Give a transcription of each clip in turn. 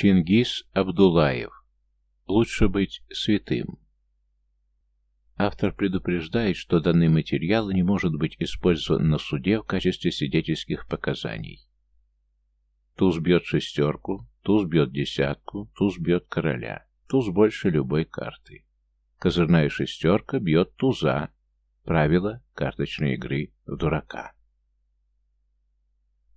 Чингис Абдулаев. Лучше быть святым. Автор предупреждает, что данный материал не может быть использован на суде в качестве свидетельских показаний. Туз бьет шестерку, туз бьет десятку, туз бьет короля. Туз больше любой карты. Козырная шестерка бьет туза. Правила карточной игры в дурака.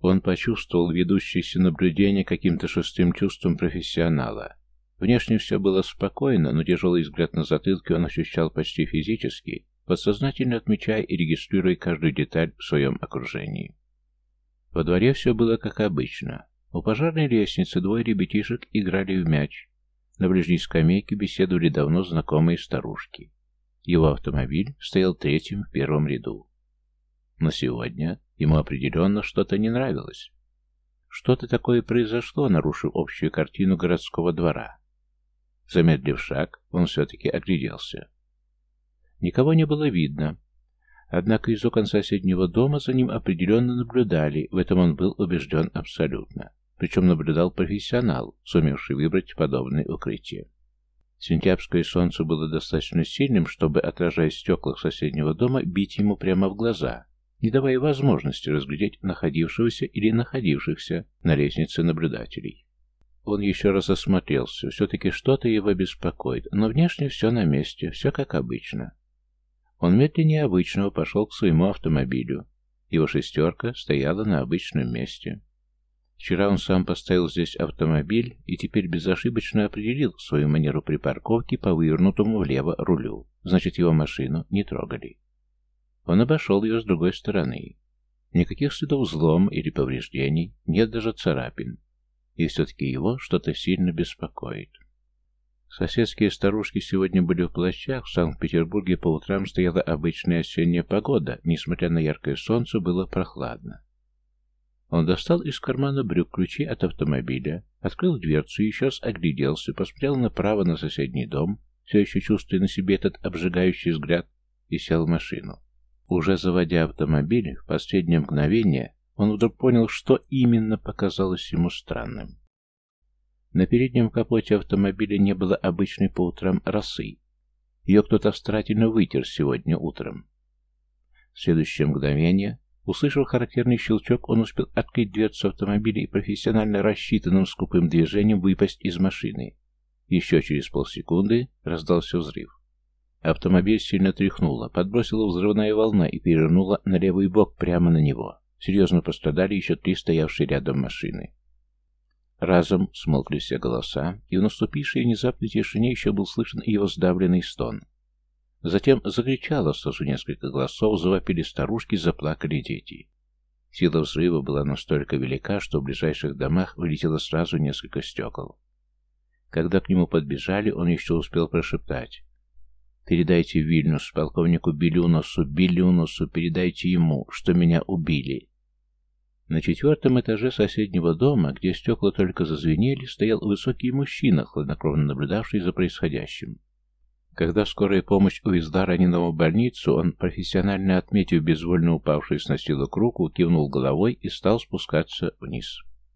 Он почувствовал ведущееся наблюдение каким-то шестым чувством профессионала. Внешне все было спокойно, но тяжелый взгляд на затылке он ощущал почти физически, подсознательно отмечая и регистрируя каждую деталь в своем окружении. Во дворе все было как обычно. У пожарной лестницы двое ребятишек играли в мяч. На ближней скамейке беседовали давно знакомые старушки. Его автомобиль стоял третьим в первом ряду. Но сегодня ему определенно что-то не нравилось. Что-то такое произошло, нарушив общую картину городского двора. Замедлив шаг, он все-таки огляделся. Никого не было видно. Однако из окон соседнего дома за ним определенно наблюдали, в этом он был убежден абсолютно. Причем наблюдал профессионал, сумевший выбрать подобное укрытие. Сентябрьское солнце было достаточно сильным, чтобы, отражаясь в стеклах соседнего дома, бить ему прямо в глаза – не давая возможности разглядеть находившегося или находившихся на лестнице наблюдателей. Он еще раз осмотрелся, все-таки что-то его беспокоит, но внешне все на месте, все как обычно. Он медленнее обычного пошел к своему автомобилю. Его шестерка стояла на обычном месте. Вчера он сам поставил здесь автомобиль и теперь безошибочно определил свою манеру припарковки по вывернутому влево рулю. Значит, его машину не трогали. Он обошел ее с другой стороны. Никаких следов взлома или повреждений, нет даже царапин. И все-таки его что-то сильно беспокоит. Соседские старушки сегодня были в плащах, в Санкт-Петербурге по утрам стояла обычная осенняя погода, несмотря на яркое солнце, было прохладно. Он достал из кармана брюк ключи от автомобиля, открыл дверцу и еще раз огляделся, посмотрел направо на соседний дом, все еще чувствуя на себе этот обжигающий взгляд, и сел в машину. Уже заводя автомобиль, в последнее мгновение он вдруг понял, что именно показалось ему странным. На переднем капоте автомобиля не было обычной по утрам росы. Ее кто-то старательно вытер сегодня утром. В следующее мгновение, услышав характерный щелчок, он успел открыть дверцу автомобиля и профессионально рассчитанным скупым движением выпасть из машины. Еще через полсекунды раздался взрыв. Автомобиль сильно тряхнуло, подбросила взрывная волна и перевернуло на левый бок прямо на него. Серьезно пострадали еще три стоявшие рядом машины. Разом смолкли все голоса, и в наступившей внезапной тишине еще был слышен его сдавленный стон. Затем закричало сразу несколько голосов, завопили старушки, заплакали дети. Сила взрыва была настолько велика, что в ближайших домах вылетело сразу несколько стекол. Когда к нему подбежали, он еще успел прошептать Передайте Вильнюс полковнику Белюносу, Белюносу, передайте ему, что меня убили. На четвертом этаже соседнего дома, где стекла только зазвенели, стоял высокий мужчина, хладнокровно наблюдавший за происходящим. Когда скорая помощь увезла раненого в больницу, он, профессионально отметив безвольно упавшую с настилок руку, кивнул головой и стал спускаться вниз.